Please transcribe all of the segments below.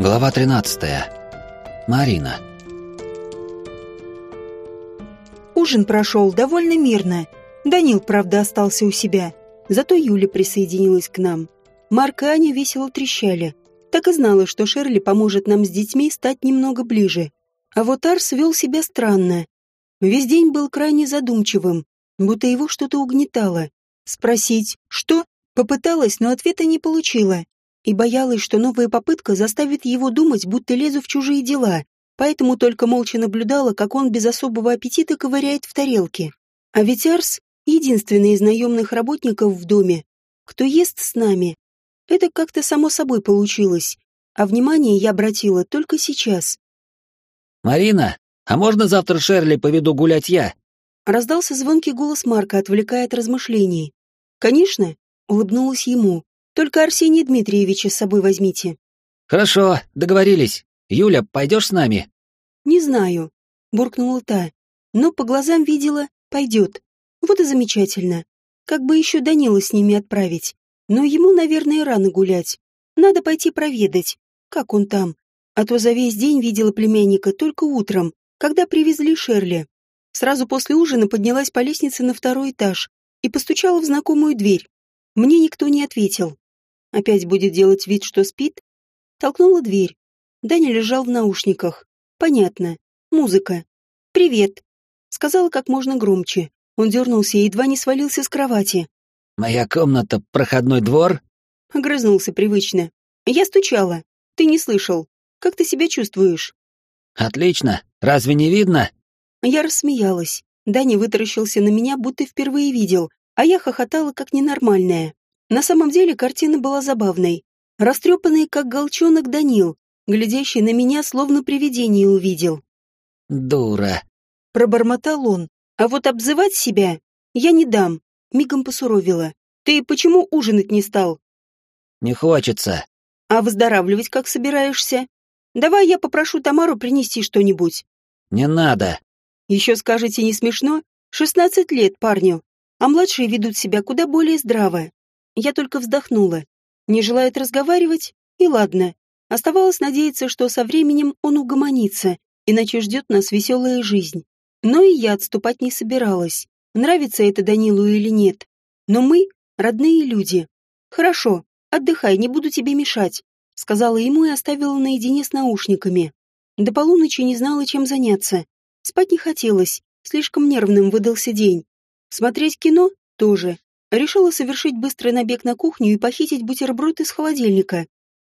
Глава 13. Марина. Ужин прошел довольно мирно. Данил, правда, остался у себя. Зато Юля присоединилась к нам. Марк и Аня весело трещали. Так и знала, что Шерли поможет нам с детьми стать немного ближе. А вот Арс вел себя странно. Весь день был крайне задумчивым, будто его что-то угнетало. Спросить «что?» попыталась, но ответа не получила. И боялась, что новая попытка заставит его думать, будто лезу в чужие дела, поэтому только молча наблюдала, как он без особого аппетита ковыряет в тарелке. А ведь Арс — единственный из наемных работников в доме, кто ест с нами. Это как-то само собой получилось, а внимание я обратила только сейчас. «Марина, а можно завтра Шерли поведу гулять я?» Раздался звонкий голос Марка, отвлекая от размышлений. «Конечно», — улыбнулась ему, — «только Арсения Дмитриевича с собой возьмите». «Хорошо, договорились. Юля, пойдешь с нами?» «Не знаю», — буркнула та, но по глазам видела, пойдет. Вот и замечательно. Как бы еще Данила с ними отправить. Но ему, наверное, рано гулять. Надо пойти проведать, как он там. А то за весь день видела племянника только утром, когда привезли Шерли. Сразу после ужина поднялась по лестнице на второй этаж и постучала в знакомую дверь. Мне никто не ответил. Опять будет делать вид, что спит? Толкнула дверь. Даня лежал в наушниках. Понятно. Музыка. «Привет», — сказала как можно громче. Он дернулся и едва не свалился с кровати. «Моя комната — проходной двор?» Огрызнулся привычно. «Я стучала. Ты не слышал. Как ты себя чувствуешь?» «Отлично. Разве не видно?» Я рассмеялась. Даня вытаращился на меня, будто впервые видел, а я хохотала как ненормальная. На самом деле картина была забавной. Растрепанный, как голчонок Данил, глядящий на меня, словно привидение увидел. «Дура», — пробормотал он. «А вот обзывать себя я не дам», — мигом посуровила. «Ты почему ужинать не стал?» «Не хочется». «А выздоравливать как собираешься? Давай я попрошу Тамару принести что-нибудь». «Не надо». Еще скажете, не смешно? Шестнадцать лет парню, а младшие ведут себя куда более здраво. Я только вздохнула. Не желает разговаривать? И ладно. Оставалось надеяться, что со временем он угомонится, иначе ждет нас веселая жизнь. Но и я отступать не собиралась. Нравится это Данилу или нет. Но мы — родные люди. Хорошо, отдыхай, не буду тебе мешать, сказала ему и оставила наедине с наушниками. До полуночи не знала, чем заняться. Спать не хотелось, слишком нервным выдался день. Смотреть кино тоже. Решила совершить быстрый набег на кухню и похитить бутерброд из холодильника.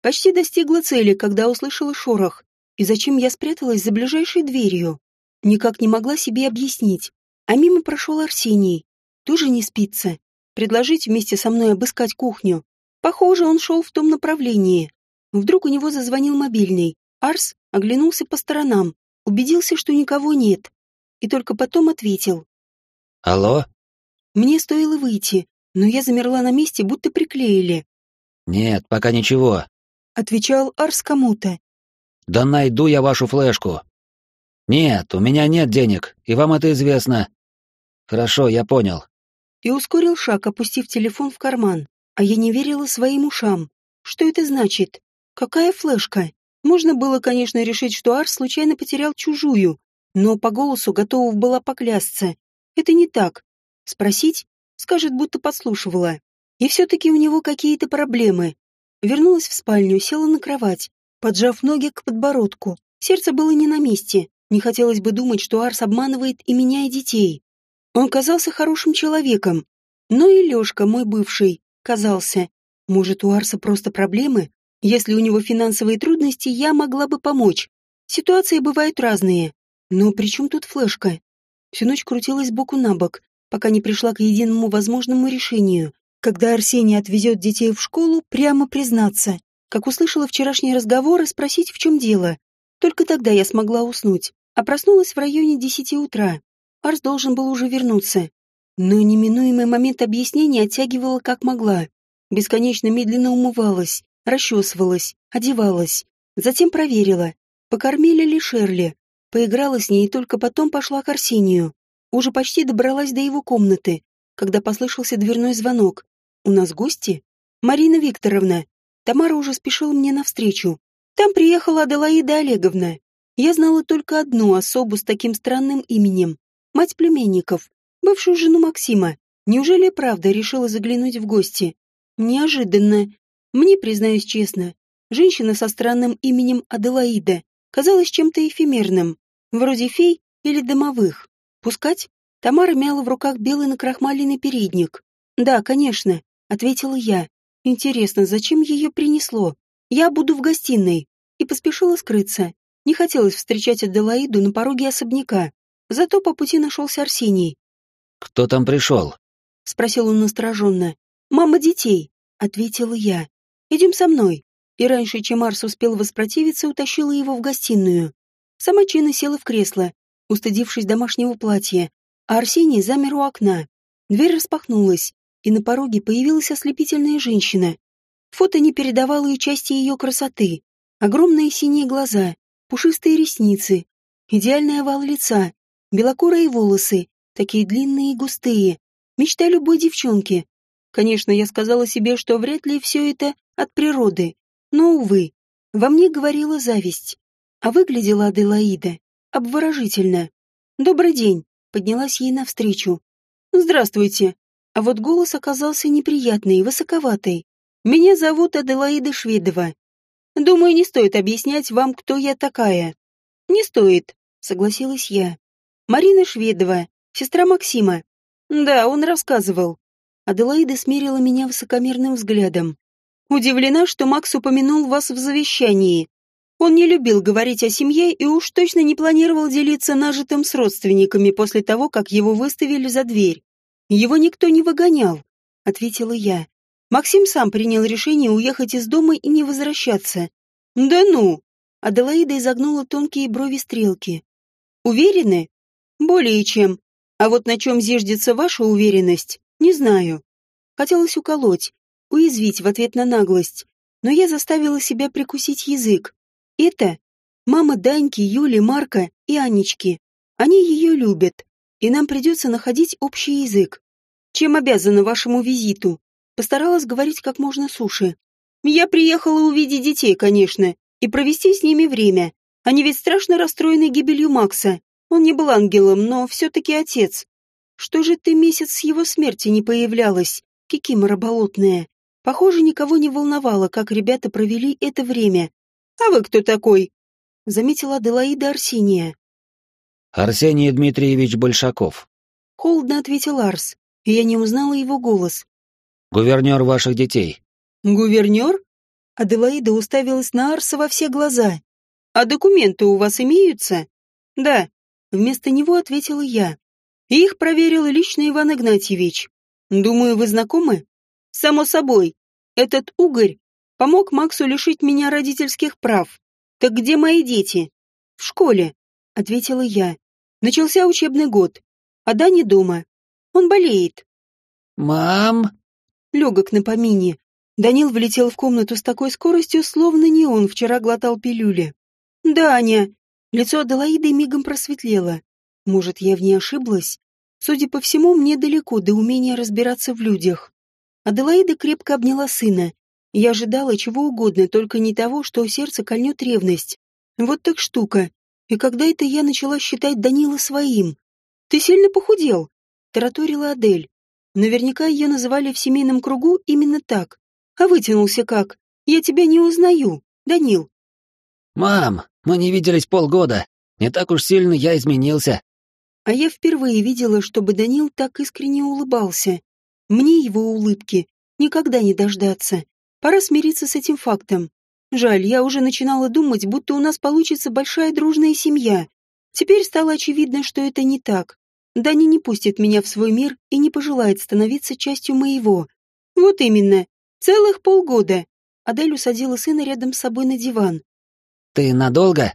Почти достигла цели, когда услышала шорох. И зачем я спряталась за ближайшей дверью? Никак не могла себе объяснить. А мимо прошел Арсений. Тоже не спится. Предложить вместе со мной обыскать кухню. Похоже, он шел в том направлении. Вдруг у него зазвонил мобильный. Арс оглянулся по сторонам убедился, что никого нет, и только потом ответил. «Алло?» Мне стоило выйти, но я замерла на месте, будто приклеили. «Нет, пока ничего», — отвечал Арс кому-то. «Да найду я вашу флешку». «Нет, у меня нет денег, и вам это известно». «Хорошо, я понял». И ускорил шаг, опустив телефон в карман. А я не верила своим ушам. Что это значит? Какая флешка? Можно было, конечно, решить, что Арс случайно потерял чужую, но по голосу готова была поклясться. Это не так. Спросить? Скажет, будто подслушивала. И все-таки у него какие-то проблемы. Вернулась в спальню, села на кровать, поджав ноги к подбородку. Сердце было не на месте. Не хотелось бы думать, что Арс обманывает и меня, и детей. Он казался хорошим человеком. Но и Лешка, мой бывший, казался. Может, у Арса просто проблемы? Если у него финансовые трудности, я могла бы помочь. Ситуации бывают разные. Но при чем тут флешка? Всю ночь крутилась боку на бок, пока не пришла к единому возможному решению. Когда Арсений отвезет детей в школу, прямо признаться. Как услышала вчерашний разговор и спросить, в чем дело. Только тогда я смогла уснуть, а проснулась в районе десяти утра. Арс должен был уже вернуться. Но неминуемый момент объяснения оттягивала как могла. Бесконечно медленно умывалась, расчесывалась, одевалась. Затем проверила, покормили ли Шерли. Поиграла с ней и только потом пошла к Арсению. Уже почти добралась до его комнаты, когда послышался дверной звонок. «У нас гости?» «Марина Викторовна». Тамара уже спешила мне навстречу. Там приехала Аделаида Олеговна. Я знала только одну особу с таким странным именем. Мать племенников, бывшую жену Максима. Неужели правда решила заглянуть в гости? Неожиданно. Мне, признаюсь честно, женщина со странным именем Аделаида казалась чем-то эфемерным, вроде фей или домовых. Пускать? Тамара мяла в руках белый накрахмаленный передник. «Да, конечно», — ответила я. «Интересно, зачем ее принесло? Я буду в гостиной». И поспешила скрыться. Не хотелось встречать Аделаиду на пороге особняка. Зато по пути нашелся Арсений. «Кто там пришел?» — спросил он настороженно. «Мама детей», — ответила я. «Идем со мной». И раньше, чем Арс успел воспротивиться, утащила его в гостиную. Сама Чина села в кресло, устыдившись домашнего платья, а Арсений замер у окна. Дверь распахнулась, и на пороге появилась ослепительная женщина. Фото не передавало и части ее красоты. Огромные синие глаза, пушистые ресницы, идеальный овал лица, белокурые волосы, такие длинные и густые. Мечта любой девчонки. Конечно, я сказала себе, что вряд ли все это от природы. Но, увы, во мне говорила зависть. А выглядела Аделаида обворожительно. «Добрый день», — поднялась ей навстречу. «Здравствуйте». А вот голос оказался неприятный и высоковатый. «Меня зовут Аделаида Шведова. Думаю, не стоит объяснять вам, кто я такая». «Не стоит», — согласилась я. «Марина Шведова, сестра Максима». «Да, он рассказывал». Аделаида смерила меня высокомерным взглядом. «Удивлена, что Макс упомянул вас в завещании. Он не любил говорить о семье и уж точно не планировал делиться нажитым с родственниками после того, как его выставили за дверь. Его никто не выгонял, ответила я. Максим сам принял решение уехать из дома и не возвращаться. Да ну! Аделаида изогнула тонкие брови стрелки. Уверены? Более чем. А вот на чем зиждется ваша уверенность, не знаю. Хотелось уколоть, уязвить в ответ на наглость, но я заставила себя прикусить язык. Это мама Даньки, Юли, Марка и Анечки. Они ее любят, и нам придется находить общий язык. Чем обязана вашему визиту? Постаралась говорить как можно суше. Я приехала увидеть детей, конечно, и провести с ними время. Они ведь страшно расстроены гибелью Макса. Он не был ангелом, но все-таки отец. Что же ты месяц с его смерти не появлялась, кикимора болотная? Похоже, никого не волновало, как ребята провели это время. А вы кто такой? Заметила Аделаида Арсения. Арсений Дмитриевич Большаков. Холодно ответил Арс и я не узнала его голос. «Гувернер ваших детей». «Гувернер?» Аделаида уставилась на Арса во все глаза. «А документы у вас имеются?» «Да», — вместо него ответила я. И их проверил лично Иван Игнатьевич. «Думаю, вы знакомы?» «Само собой. Этот угорь помог Максу лишить меня родительских прав. Так где мои дети?» «В школе», — ответила я. Начался учебный год, а Дани дома. Он болеет. «Мам!» Легок на помине. Данил влетел в комнату с такой скоростью, словно не он вчера глотал пилюли. «Даня!» Лицо Аделаиды мигом просветлело. Может, я в ней ошиблась? Судя по всему, мне далеко до умения разбираться в людях. Аделаида крепко обняла сына. Я ожидала чего угодно, только не того, что сердце кольнет ревность. Вот так штука. И когда это я начала считать Данила своим? Ты сильно похудел тараторила Адель. Наверняка ее называли в семейном кругу именно так. А вытянулся как? Я тебя не узнаю, Данил. Мам, мы не виделись полгода. Не так уж сильно я изменился. А я впервые видела, чтобы Данил так искренне улыбался. Мне его улыбки никогда не дождаться. Пора смириться с этим фактом. Жаль, я уже начинала думать, будто у нас получится большая дружная семья. Теперь стало очевидно, что это не так. Дани не пустит меня в свой мир и не пожелает становиться частью моего. Вот именно. Целых полгода. Адель усадила сына рядом с собой на диван. Ты надолго?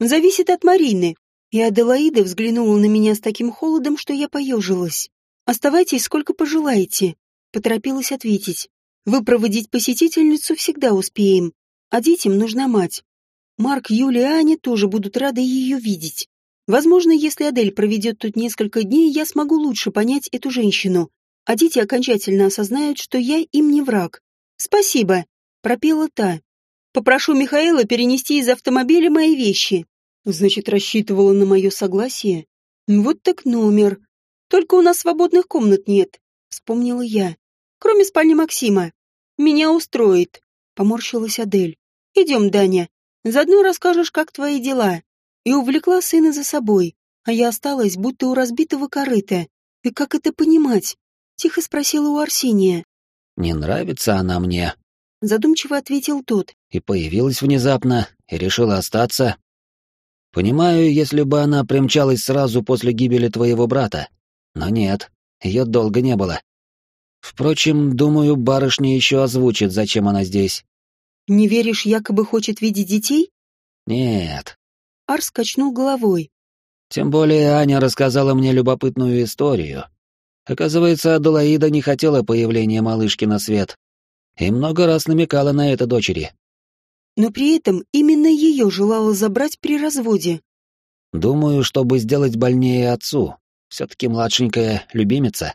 Зависит от Марины. И Аделаида взглянула на меня с таким холодом, что я поежилась. Оставайтесь сколько пожелаете. Поторопилась ответить. Выпроводить посетительницу всегда успеем. А детям нужна мать. Марк, Юля и Аня тоже будут рады ее видеть. Возможно, если Адель проведет тут несколько дней, я смогу лучше понять эту женщину, а дети окончательно осознают, что я им не враг. «Спасибо», — пропела та. Попрошу Михаила перенести из автомобиля мои вещи. Значит, рассчитывала на мое согласие? Вот так номер. Только у нас свободных комнат нет, вспомнила я. Кроме спальни Максима. Меня устроит, поморщилась Адель. Идем, Даня. Заодно расскажешь, как твои дела. И увлекла сына за собой, а я осталась, будто у разбитого корыта. И как это понимать? Тихо спросила у Арсения. Не нравится она мне. Задумчиво ответил тот. И появилась внезапно, и решила остаться. Понимаю, если бы она примчалась сразу после гибели твоего брата. Но нет, ее долго не было. Впрочем, думаю, барышня еще озвучит, зачем она здесь. Не веришь, якобы хочет видеть детей? Нет. Арс качнул головой. Тем более Аня рассказала мне любопытную историю. Оказывается, Аделаида не хотела появления малышки на свет. И много раз намекала на это дочери. Но при этом именно ее желала забрать при разводе. Думаю, чтобы сделать больнее отцу. Все-таки младшенькая любимица.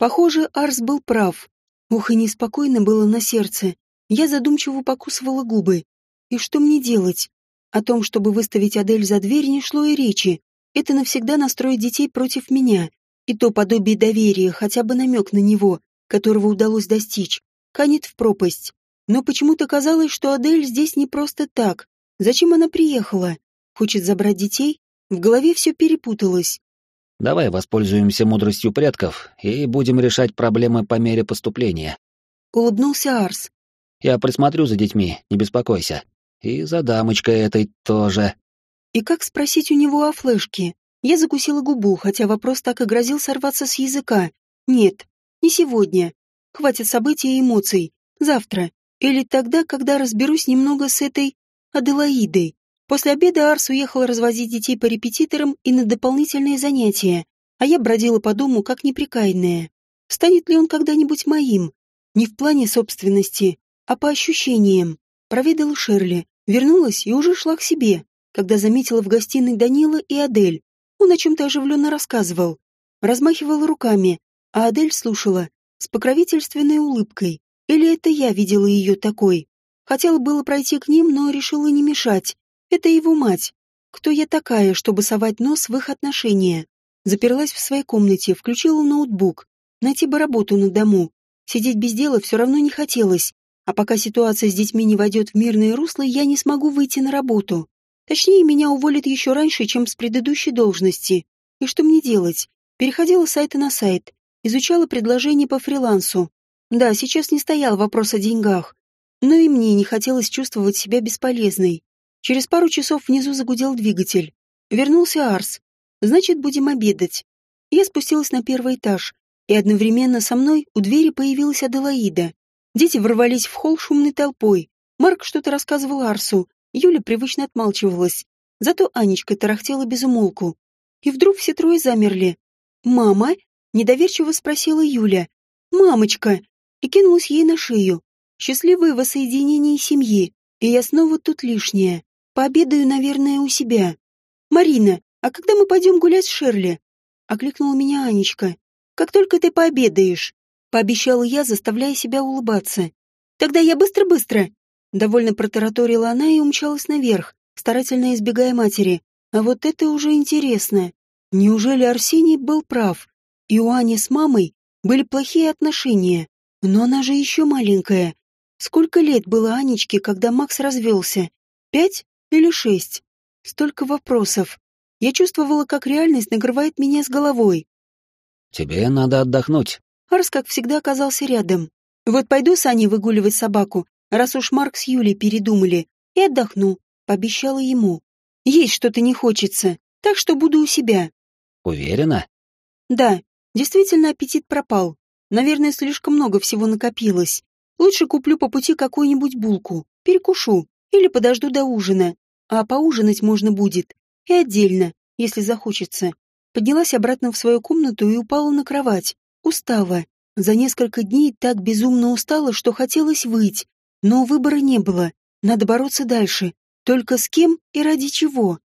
Похоже, Арс был прав. Ух, и неспокойно было на сердце. Я задумчиво покусывала губы. И что мне делать? О том, чтобы выставить Адель за дверь, не шло и речи. Это навсегда настроит детей против меня. И то подобие доверия, хотя бы намек на него, которого удалось достичь, канет в пропасть. Но почему-то казалось, что Адель здесь не просто так. Зачем она приехала? Хочет забрать детей? В голове все перепуталось. Давай воспользуемся мудростью предков и будем решать проблемы по мере поступления. Улыбнулся Арс. Я присмотрю за детьми, не беспокойся. И за дамочкой этой тоже. И как спросить у него о флешке? Я закусила губу, хотя вопрос так и грозил сорваться с языка. Нет, не сегодня. Хватит событий и эмоций. Завтра. Или тогда, когда разберусь немного с этой Аделаидой. После обеда Арс уехал развозить детей по репетиторам и на дополнительные занятия, а я бродила по дому как неприкаянная. Станет ли он когда-нибудь моим? Не в плане собственности, а по ощущениям. Проведала Шерли, вернулась и уже шла к себе, когда заметила в гостиной Данила и Адель. Он о чем-то оживленно рассказывал. Размахивал руками, а Адель слушала с покровительственной улыбкой. Или это я видела ее такой? Хотела было пройти к ним, но решила не мешать. Это его мать. Кто я такая, чтобы совать нос в их отношения? Заперлась в своей комнате, включила ноутбук. Найти бы работу на дому. Сидеть без дела все равно не хотелось. А пока ситуация с детьми не войдет в мирное русло, я не смогу выйти на работу. Точнее, меня уволят еще раньше, чем с предыдущей должности. И что мне делать? Переходила с на сайт, изучала предложения по фрилансу. Да, сейчас не стоял вопрос о деньгах, но и мне не хотелось чувствовать себя бесполезной. Через пару часов внизу загудел двигатель. Вернулся Арс. Значит, будем обедать. Я спустилась на первый этаж, и одновременно со мной у двери появилась Аделаида. Дети ворвались в холл шумной толпой. Марк что-то рассказывал Арсу, Юля привычно отмалчивалась. Зато Анечка тарахтела без умолку. И вдруг все трое замерли. «Мама?» — недоверчиво спросила Юля. «Мамочка!» И кинулась ей на шею. Счастливое воссоединение семьи. И я снова тут лишняя. Пообедаю, наверное, у себя. «Марина, а когда мы пойдем гулять с Шерли?» — окликнула меня Анечка. «Как только ты пообедаешь», — пообещала я, заставляя себя улыбаться. «Тогда я быстро-быстро!» Довольно протараторила она и умчалась наверх, старательно избегая матери. А вот это уже интересно. Неужели Арсений был прав? И у Ани с мамой были плохие отношения. Но она же еще маленькая. Сколько лет было Анечке, когда Макс развелся? Пять или шесть? Столько вопросов. Я чувствовала, как реальность накрывает меня с головой. «Тебе надо отдохнуть». Арс, как всегда, оказался рядом. «Вот пойду с Аней выгуливать собаку, раз уж Марк с Юлей передумали, и отдохну», — пообещала ему. «Есть что-то не хочется, так что буду у себя». «Уверена?» «Да, действительно аппетит пропал. Наверное, слишком много всего накопилось. Лучше куплю по пути какую-нибудь булку, перекушу или подожду до ужина. А поужинать можно будет. И отдельно, если захочется». Поднялась обратно в свою комнату и упала на кровать. Устала. За несколько дней так безумно устала, что хотелось выть. Но выбора не было. Надо бороться дальше. Только с кем и ради чего?